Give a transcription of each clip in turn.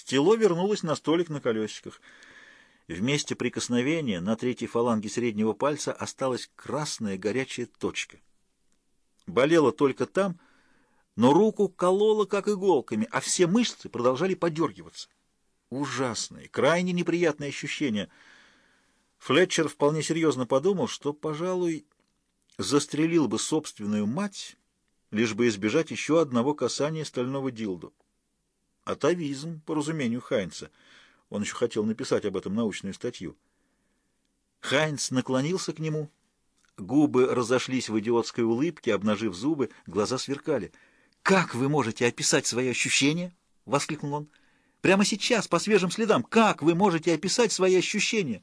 Стело вернулось на столик на колесиках. В месте прикосновения на третьей фаланге среднего пальца осталась красная горячая точка. Болело только там, но руку кололо как иголками, а все мышцы продолжали подергиваться. Ужасное, крайне неприятное ощущение. Флетчер вполне серьезно подумал, что, пожалуй, застрелил бы собственную мать, лишь бы избежать еще одного касания стального дилду. Атовизм, по разумению Хайнца. Он еще хотел написать об этом научную статью. Хайнц наклонился к нему. Губы разошлись в идиотской улыбке, обнажив зубы, глаза сверкали. «Как вы можете описать свои ощущения?» — воскликнул он. «Прямо сейчас, по свежим следам, как вы можете описать свои ощущения?»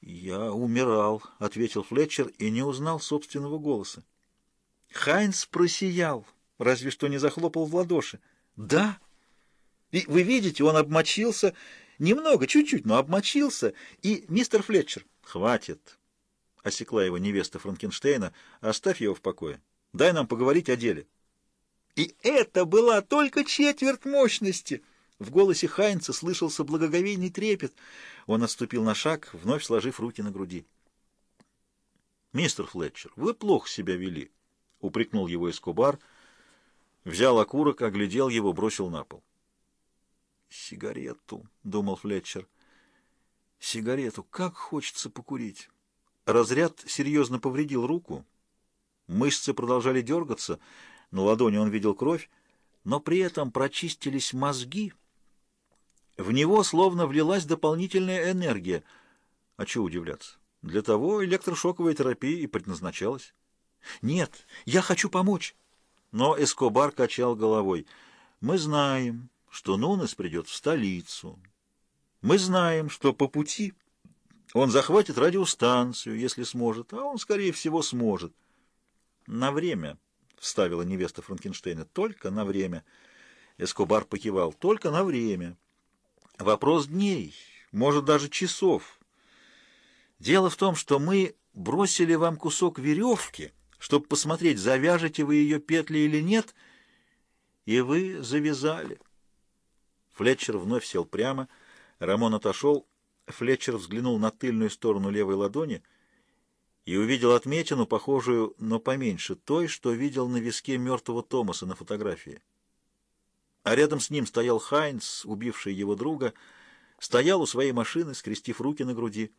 «Я умирал», — ответил Флетчер и не узнал собственного голоса. Хайнц просиял, разве что не захлопал в ладоши. «Да!» И вы видите, он обмочился, немного, чуть-чуть, но обмочился. И мистер Флетчер... Хватит, осекла его невеста Франкенштейна. Оставь его в покое. Дай нам поговорить о деле. И это была только четверть мощности. В голосе Хайнца слышался благоговейный трепет. Он отступил на шаг, вновь сложив руки на груди. «Мистер Флетчер, вы плохо себя вели», — упрекнул его Эскобар, взял окурок, оглядел его, бросил на пол. «Сигарету», — думал Флетчер. «Сигарету. Как хочется покурить». Разряд серьезно повредил руку. Мышцы продолжали дергаться, на ладони он видел кровь, но при этом прочистились мозги. В него словно влилась дополнительная энергия. А чего удивляться? Для того электрошоковая терапия и предназначалась. «Нет, я хочу помочь!» Но Эскобар качал головой. «Мы знаем, что Нунес придет в столицу. Мы знаем, что по пути он захватит радиостанцию, если сможет, а он, скорее всего, сможет. На время, — вставила невеста Франкенштейна, — только на время. Эскобар покивал, только на время. Вопрос дней, может, даже часов. Дело в том, что мы бросили вам кусок веревки, чтобы посмотреть, завяжете вы ее петли или нет, и вы завязали. Флетчер вновь сел прямо. Рамон отошел. Флетчер взглянул на тыльную сторону левой ладони и увидел отметину, похожую, но поменьше, той, что видел на виске мертвого Томаса на фотографии. А рядом с ним стоял Хайнц, убивший его друга, стоял у своей машины, скрестив руки на груди,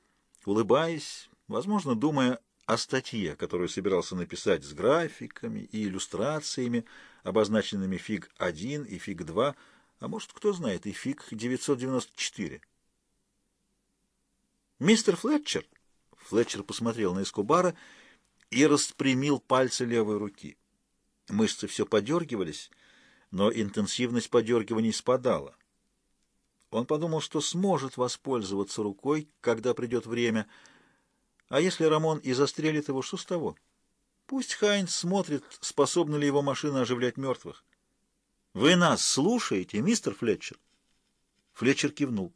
улыбаясь, возможно, думая о статье, которую собирался написать с графиками и иллюстрациями, обозначенными фиг-1 и фиг-2, а может, кто знает, и фиг 994. «Мистер Флетчер!» Флетчер посмотрел на Эскобара и распрямил пальцы левой руки. Мышцы все подергивались, но интенсивность подергиваний спадала. Он подумал, что сможет воспользоваться рукой, когда придет время. А если Рамон и застрелит его, что с того? Пусть Хайнс смотрит, способна ли его машина оживлять мертвых. «Вы нас слушаете, мистер Флетчер?» Флетчер кивнул.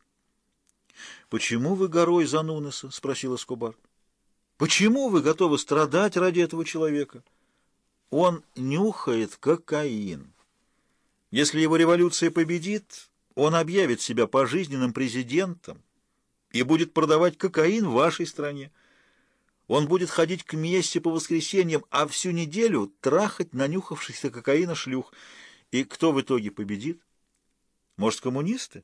«Почему вы горой за Нунеса?» — спросил Эскобар. «Почему вы готовы страдать ради этого человека? Он нюхает кокаин. Если его революция победит, он объявит себя пожизненным президентом и будет продавать кокаин в вашей стране. Он будет ходить к мессе по воскресеньям, а всю неделю трахать нанюхавшихся кокаина шлюх — и кто в итоге победит? Может, коммунисты?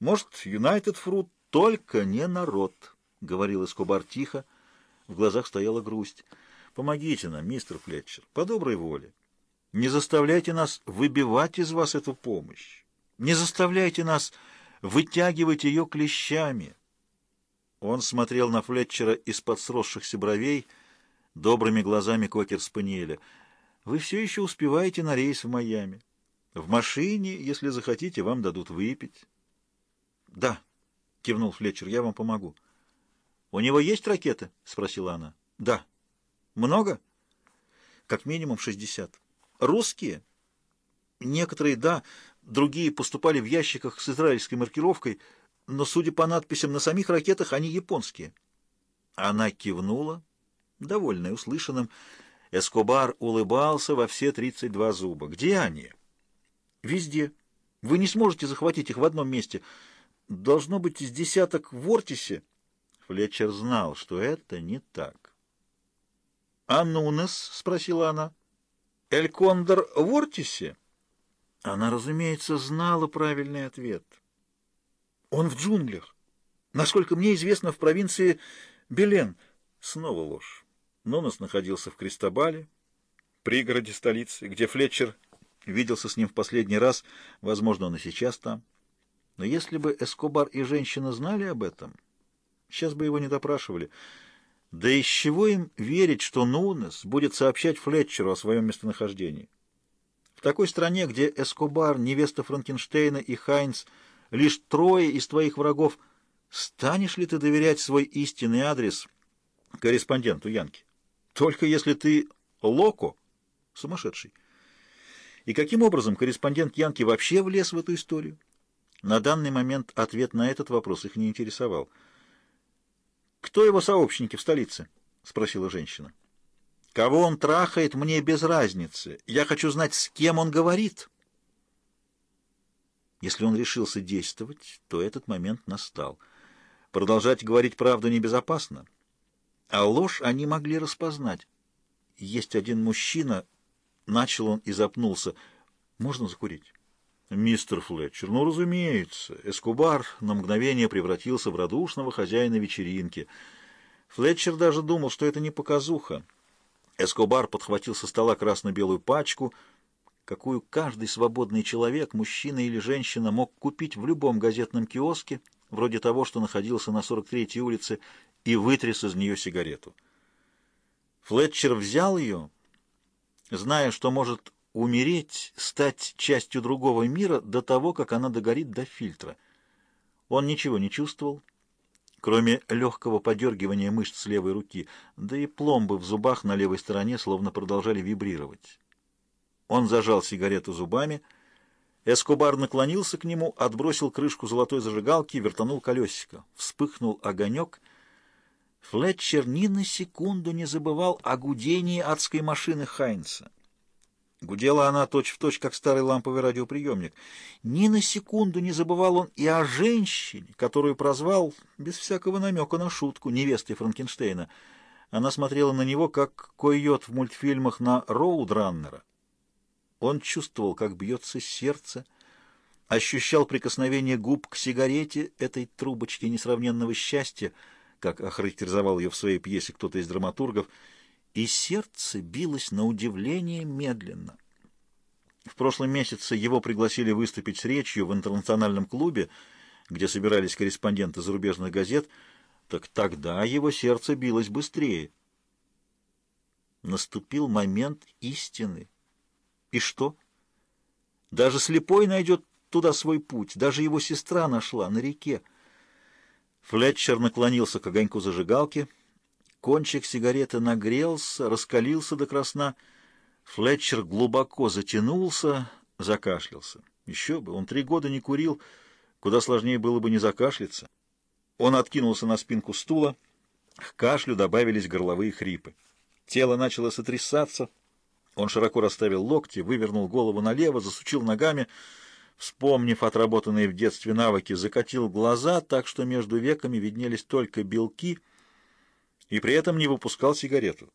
Может, Юнайтед Фрут? Только не народ, — говорил Эскобар тихо. В глазах стояла грусть. Помогите нам, мистер Флетчер, по доброй воле. Не заставляйте нас выбивать из вас эту помощь. Не заставляйте нас вытягивать ее клещами. Он смотрел на Флетчера из-под сросшихся бровей, добрыми глазами кокер-спаниеля — вы все еще успеваете на рейс в Майами. В машине, если захотите, вам дадут выпить. — Да, — кивнул Флетчер, — я вам помогу. — У него есть ракеты? — спросила она. — Да. — Много? — Как минимум шестьдесят. — Русские? — Некоторые, да, другие поступали в ящиках с израильской маркировкой, но, судя по надписям на самих ракетах, они японские. Она кивнула, довольная услышанным, — Эскобар улыбался во все тридцать два зуба. «Где они?» «Везде. Вы не сможете захватить их в одном месте. Должно быть из десяток в Ортисе. Флетчер знал, что это не так. «А Нунес?» — спросила она. «Эль Кондор в Ортисе?» Она, разумеется, знала правильный ответ. «Он в джунглях. Насколько мне известно, в провинции Белен». Снова ложь. Нунес находился в Кристобале, пригороде столицы, где Флетчер виделся с ним в последний раз. Возможно, он и сейчас там. Но если бы Эскобар и женщина знали об этом, сейчас бы его не допрашивали. Да из чего им верить, что Нунес будет сообщать Флетчеру о своем местонахождении? В такой стране, где Эскобар, невеста Франкенштейна и Хайнц лишь трое из твоих врагов, станешь ли ты доверять свой истинный адрес корреспонденту Янки? Только если ты Локо, сумасшедший. И каким образом корреспондент Янки вообще влез в эту историю? На данный момент ответ на этот вопрос их не интересовал. «Кто его сообщники в столице?» — спросила женщина. «Кого он трахает, мне без разницы. Я хочу знать, с кем он говорит». Если он решился действовать, то этот момент настал. Продолжать говорить правду небезопасно, а ложь они могли распознать. Есть один мужчина, начал он и запнулся. «Можно закурить?» «Мистер Флетчер, ну, разумеется». Эскобар на мгновение превратился в радушного хозяина вечеринки. Флетчер даже думал, что это не показуха. Эскобар подхватил со стола красно-белую пачку, какую каждый свободный человек, мужчина или женщина, мог купить в любом газетном киоске, вроде того, что находился на 43-й улице, и вытряс из нее сигарету. Флетчер взял ее, зная, что может умереть, стать частью другого мира до того, как она догорит до фильтра. Он ничего не чувствовал, кроме легкого подергивания мышц левой руки, да и пломбы в зубах на левой стороне словно продолжали вибрировать. Он зажал сигарету зубами, Эскобар наклонился к нему, отбросил крышку золотой зажигалки, вертанул колесико. Вспыхнул огонек. Флетчер ни на секунду не забывал о гудении адской машины Хайнца. Гудела она точь-в-точь, точь, как старый ламповый радиоприемник. Ни на секунду не забывал он и о женщине, которую прозвал, без всякого намека на шутку, невестой Франкенштейна. Она смотрела на него, как койот в мультфильмах на Роудраннера. Он чувствовал, как бьется сердце, ощущал прикосновение губ к сигарете этой трубочки несравненного счастья, как охарактеризовал ее в своей пьесе кто-то из драматургов, и сердце билось на удивление медленно. В прошлом месяце его пригласили выступить с речью в интернациональном клубе, где собирались корреспонденты зарубежных газет, так тогда его сердце билось быстрее. Наступил момент истины. И что? Даже слепой найдет туда свой путь, даже его сестра нашла на реке. Флетчер наклонился к огоньку зажигалки — Кончик сигареты нагрелся, раскалился до красна. Флетчер глубоко затянулся, закашлялся. Еще бы, он три года не курил, куда сложнее было бы не закашляться. Он откинулся на спинку стула, к кашлю добавились горловые хрипы. Тело начало сотрясаться, он широко расставил локти, вывернул голову налево, засучил ногами, вспомнив отработанные в детстве навыки, закатил глаза так, что между веками виднелись только белки — и при этом не выпускал сигарету.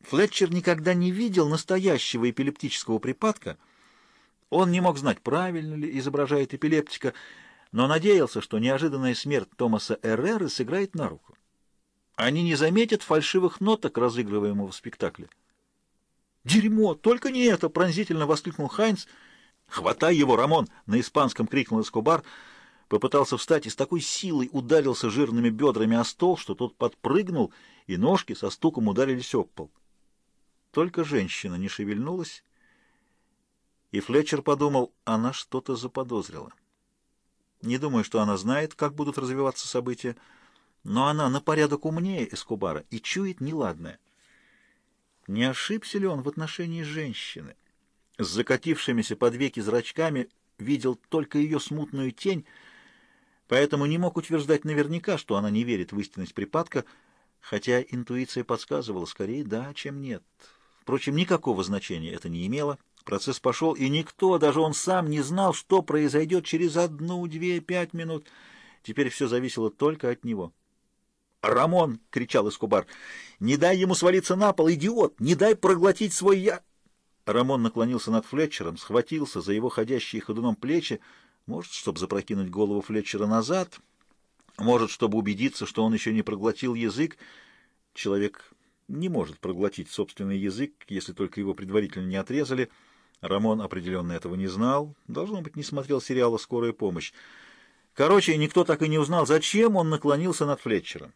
Флетчер никогда не видел настоящего эпилептического припадка. Он не мог знать, правильно ли изображает эпилептика, но надеялся, что неожиданная смерть Томаса Эрреры сыграет на руку. Они не заметят фальшивых ноток разыгрываемого в спектакле. «Дерьмо! Только не это!» — пронзительно воскликнул Хайнц. «Хватай его, Рамон!» — на испанском крикнул Эскобар — попытался встать и с такой силой ударился жирными бедрами о стол, что тот подпрыгнул, и ножки со стуком ударились об пол. Только женщина не шевельнулась, и Флетчер подумал, она что-то заподозрила. Не думаю, что она знает, как будут развиваться события, но она на порядок умнее Эскобара и чует неладное. Не ошибся ли он в отношении женщины? С закатившимися под веки зрачками видел только ее смутную тень — поэтому не мог утверждать наверняка, что она не верит в истинность припадка, хотя интуиция подсказывала скорее да, чем нет. Впрочем, никакого значения это не имело. Процесс пошел, и никто, даже он сам, не знал, что произойдет через одну, две, пять минут. Теперь все зависело только от него. «Рамон!» — кричал Эскобар. «Не дай ему свалиться на пол, идиот! Не дай проглотить свой я...» Рамон наклонился над Флетчером, схватился за его ходящие ходуном плечи, может, чтобы запрокинуть голову Флетчера назад, может, чтобы убедиться, что он еще не проглотил язык. Человек не может проглотить собственный язык, если только его предварительно не отрезали. Рамон определенно этого не знал, должно быть, не смотрел сериала «Скорая помощь». Короче, никто так и не узнал, зачем он наклонился над Флетчером.